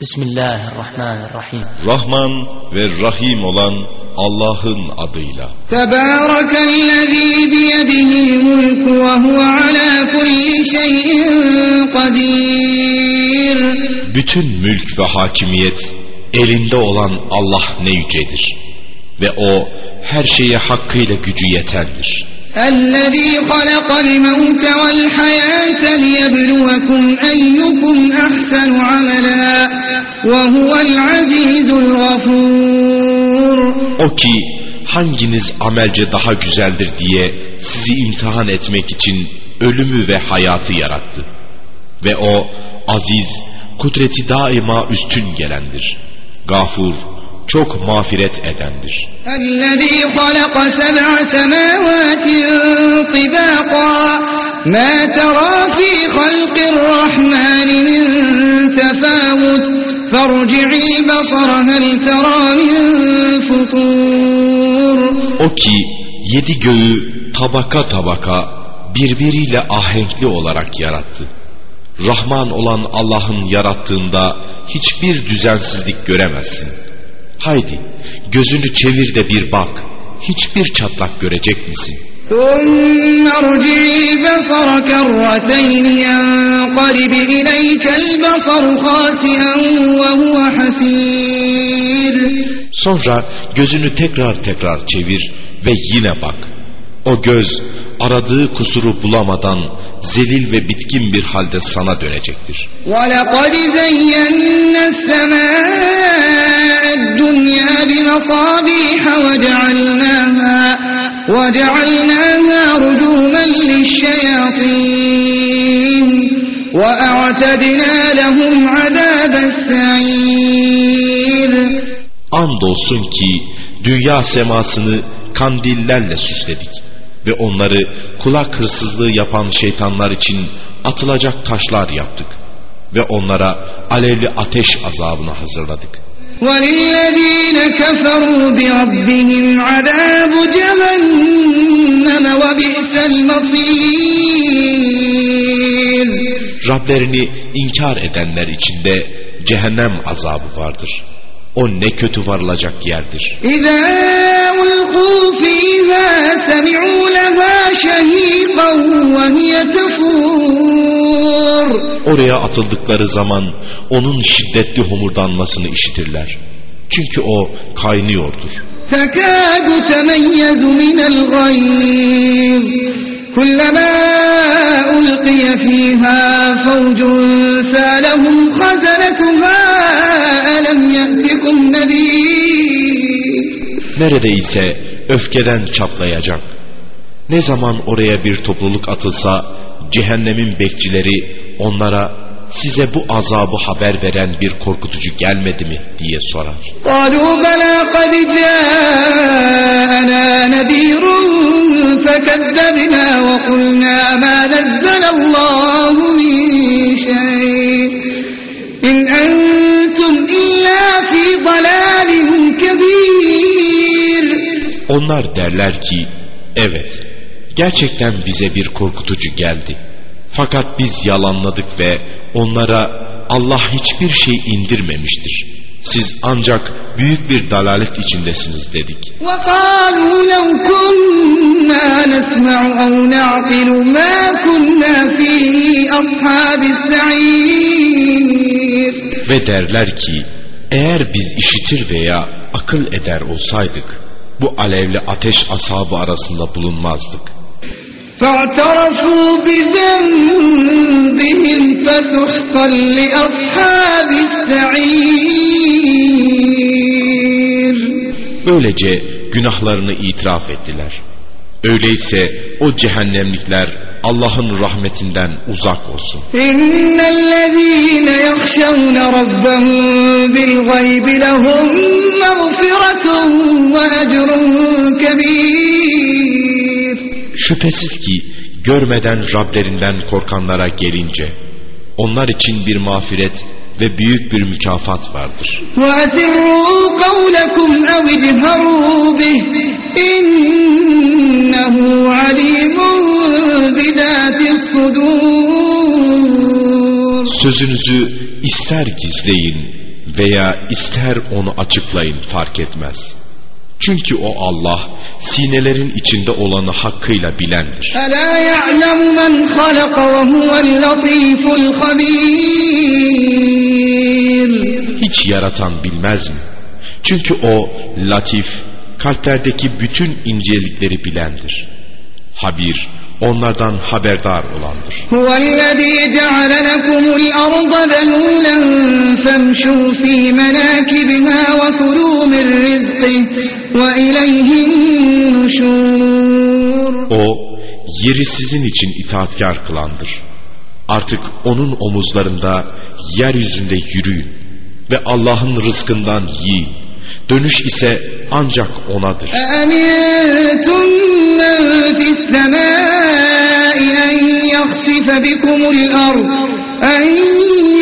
Bismillahirrahmanirrahim. Rahman ve Rahim olan Allah'ın adıyla. Tebârekellezî biyedihil mulku ve huve alâ kulli şeyin kadir. Bütün mülk ve hakimiyet elinde olan Allah ne yücedir. Ve O her şeye hakkıyla gücü yetendir. الذي خلق الموت والحياة ليبلوكم أيكم أحسن عملا وهو العزيز الغفور O ki hanginiz amelce daha güzeldir diye sizi imtihan etmek için ölümü ve hayatı yarattı. Ve o aziz, kudreti daima üstün gelendir. Gafur, çok mağfiret edendir. الذي خلق سبع سماوات طباقا ما ترى في خلق الرحمن من تفاوت فارجع البصر هل ترى من فطور O ki yedi göğü tabaka tabaka birbiriyle ahenkli olarak yarattı. Rahman olan Allah'ın yarattığında hiçbir düzensizlik göremezsin. Haydi gözünü çevir de bir bak. Hiçbir çatlak görecek misin? Sonra gözünü tekrar tekrar çevir ve yine bak. O göz aradığı kusuru bulamadan zelil ve bitkin bir halde sana dönecektir. ولقد زينا السماء الدنيا بمصابيح وجعلناها وجعلناها رجوما للشياطين وأعتدنا لهم عذاب السعير Andolsun ki dünya semasını kandillerle süsledik ve onları kulak hırsızlığı yapan şeytanlar için atılacak taşlar yaptık ve onlara alevli ateş azabını hazırladık. وللذين كفروا بربهم عذاب جهنم وبئس المصير Rablerini inkar edenler içinde cehennem azabı vardır. O ne kötü varılacak yerdir. إذا ألقوا فيها سمعوا لها شهيقا وهي تفور Oraya atıldıkları zaman onun şiddetli homurdanmasını işitirler. Çünkü o kaynıyordur. تكاد تميز من الغيظ كلما ألقي فيها فوج سالهم خزنتها Neredeyse öfkeden çatlayacak. Ne zaman oraya bir topluluk atılsa cehennemin bekçileri onlara size bu azabı haber veren bir korkutucu gelmedi mi diye sorar. قالوا بلى قد جاءنا نذير فكذبنا Onlar derler ki, evet gerçekten bize bir korkutucu geldi. Fakat biz yalanladık ve onlara Allah hiçbir şey indirmemiştir. Siz ancak büyük bir dalalet içindesiniz dedik. Ve derler ki eğer biz işitir veya akıl eder olsaydık bu alevli ateş ashabı arasında bulunmazdık. فاعترفوا بذنبهم فسحقا لأصحاب السعير Böylece günahlarını itiraf ettiler. Öyleyse o cehennemlikler Allah'ın rahmetinden uzak olsun. إن الذين يخشون ربهم بالغيب لهم مغفرة وأجر كبير Şüphesiz ki görmeden Rablerinden korkanlara gelince onlar için bir mağfiret ve büyük bir mükafat vardır. وأسروا قولكم أو اجهروا به إنه عليم بذات الصدور Sözünüzü ister gizleyin, veya ister onu açıklayın fark etmez. Çünkü o Allah sinelerin içinde olanı hakkıyla bilendir. Hiç yaratan bilmez mi? Çünkü o latif, kalplerdeki bütün incelikleri bilendir. Habir, onlardan haberdar olandır. O, yeri sizin için itaatkar kılandır. Artık onun omuzlarında yeryüzünde yürüyün ve Allah'ın rızkından yiyin. Dönüş ise ancak O'nadır. أأمنتم من في السماء أن يخسف بكم الأرض أن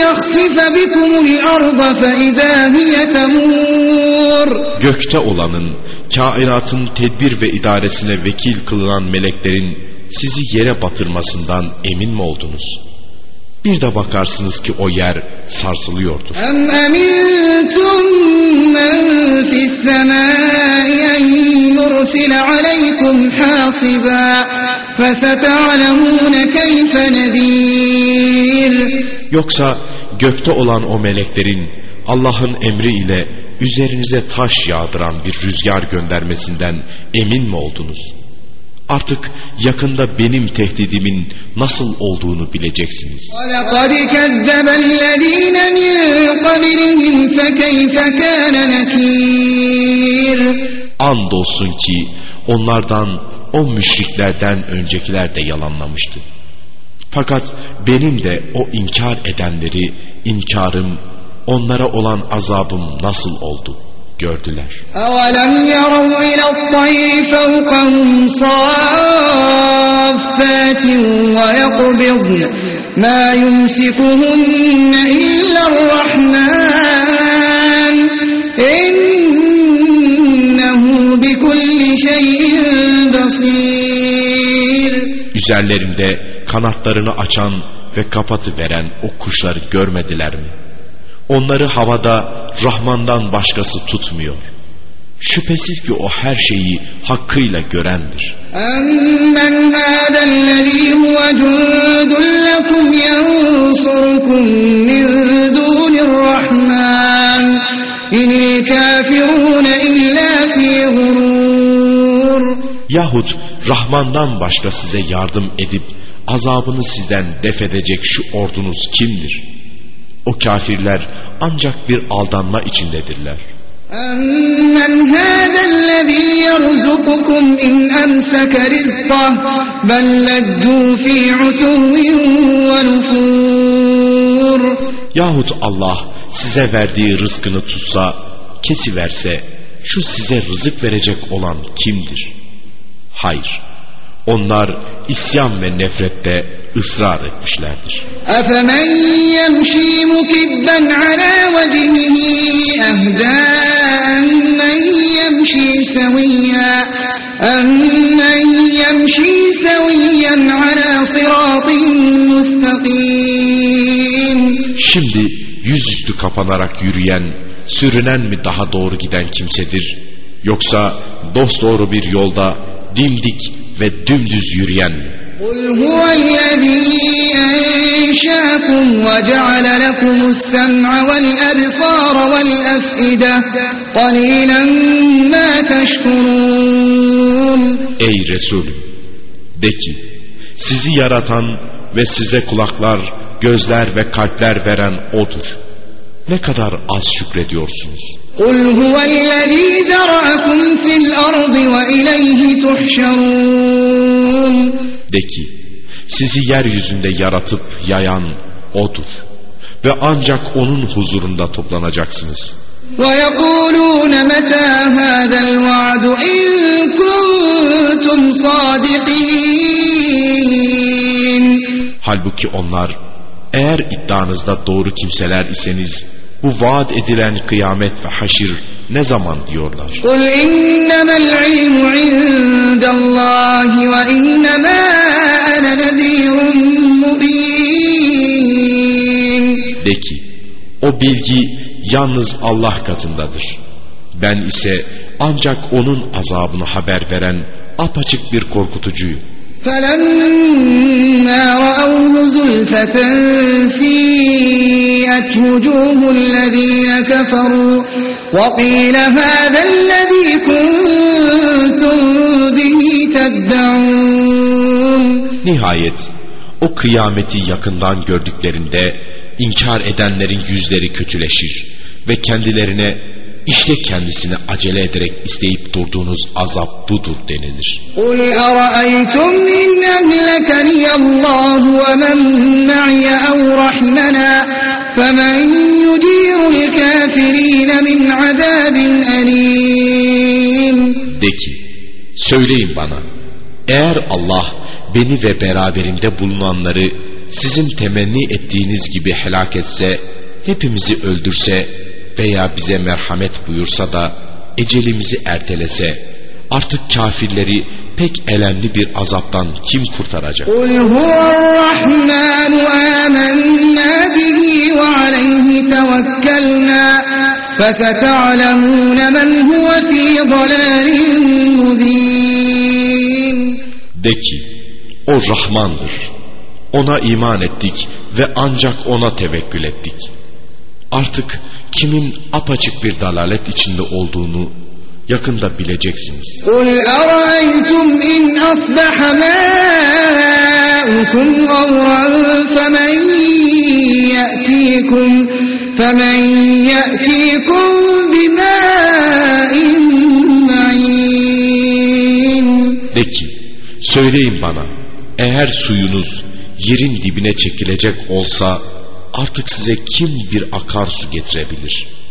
يخسف بكم الأرض فإذا هي تمور Gökte olanın, kainatın tedbir ve idaresine vekil kılınan meleklerin sizi yere batırmasından emin mi oldunuz? Bir de bakarsınız ki o yer sarsılıyordur. Em emintum men fissemâyen yursil aleykum hasiba feseta'lemûne keyfe nedir. Yoksa gökte olan o meleklerin Allah'ın emri ile üzerinize taş yağdıran bir rüzgar göndermesinden emin mi oldunuz? Artık yakında benim tehdidimin nasıl olduğunu bileceksiniz. Andolsun ki onlardan, o müşriklerden öncekiler de yalanlamıştı. Fakat benim de o inkar edenleri, inkarım, onlara olan azabım nasıl oldu?'' gördüler. أولم يروا إلى الطير فوقهم صافات ويقبضن ما يمسكهن إلا الرحمن إنه بكل شيء بصير Üzerlerinde kanatlarını açan ve kapatı veren o kuşları görmediler mi? Onları havada Rahman'dan başkası tutmuyor. Şüphesiz ki o her şeyi hakkıyla görendir. أمن هذا الذي هو جند لكم ينصركم من دون الرحمن إن الكافرون إلا في غرور Yahut Rahman'dan başka size yardım edip azabını sizden def edecek şu ordunuz kimdir? O kafirler ancak bir aldanma içindedirler. أمن هذا الذي يرزقكم إن أمسك رزقه بل لجوا في عتو ونفور Yahut Allah size verdiği rızkını tutsa, kesiverse, şu size rızık verecek olan kimdir? Hayır, onlar isyan ve nefrette ısrar etmişlerdir. أفمن يمشي مكبا على وجهه أهدى أمن يمشي سويا أمن يمشي سويا على صراط مستقيم Şimdi yüzüstü kapanarak yürüyen, sürünen mi daha doğru giden kimsedir? Yoksa dosdoğru bir yolda dimdik ve dümdüz yürüyen mi? قل هو الذي أنشاكم وجعل لكم السمع والأبصار والأفئدة قليلا ما تشكرون Ey Resulüm! De ki, sizi yaratan ve size kulaklar, gözler ve kalpler veren O'dur. Ne kadar az şükrediyorsunuz. قل هو الذي ذرأكم في الأرض وإليه تحشرون De ki, sizi yeryüzünde yaratıp yayan O'dur. Ve ancak O'nun huzurunda toplanacaksınız. ويقولون متى هذا الوعد إن كنتم صادقين Halbuki onlar, eğer iddianızda doğru kimseler iseniz, bu vaat edilen kıyamet ve haşir ne zaman diyorlar? قل إنما العلم عند الله وإنما أنا نذير مبين De ki, o bilgi yalnız Allah katındadır. Ben ise ancak onun azabını haber veren apaçık bir korkutucuyum. فلما رأوه زلفة سيئت وجوه الذين كفروا وقيل هذا الذي كنتم به تدعون Nihayet o kıyameti yakından gördüklerinde inkar edenlerin yüzleri kötüleşir ve kendilerine işte kendisini acele ederek isteyip durduğunuz azap budur denilir. قل أرأيتم إن أهلكني الله ومن معي أو رحمنا فمن يجير الكافرين من عذاب أليم De ki, söyleyin bana, eğer Allah beni ve beraberimde bulunanları sizin temenni ettiğiniz gibi helak etse, hepimizi öldürse veya bize merhamet buyursa da ecelimizi ertelese artık kafirleri pek elemli bir azaptan kim kurtaracak? Kul huvarrahmanu amennâ bihi ve aleyhi tevekkelnâ feseta'lemûne men huve fî dalâlin mubîn. De ki, o Rahmandır. Ona iman ettik ve ancak ona tevekkül ettik. Artık kimin apaçık bir dalalet içinde olduğunu yakında bileceksiniz. قل أرأيتم إن أصبح ماؤكم غورا فمن يأتيكم فمن يأتيكم بماء معين De ki, söyleyin bana, eğer suyunuz yerin dibine çekilecek olsa artık size kim bir akarsu getirebilir?''